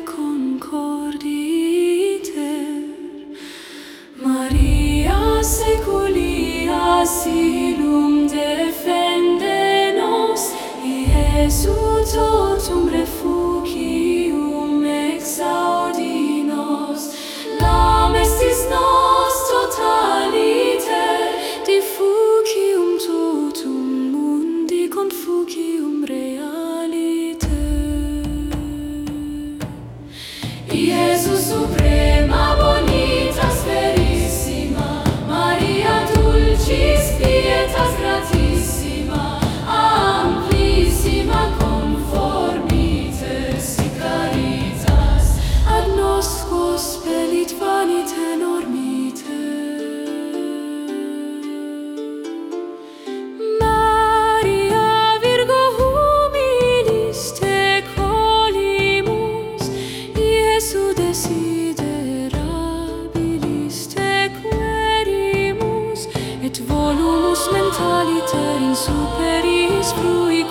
concorditer Maria seculia silum defende nos Iesu Yeah. mentaliter in superis flui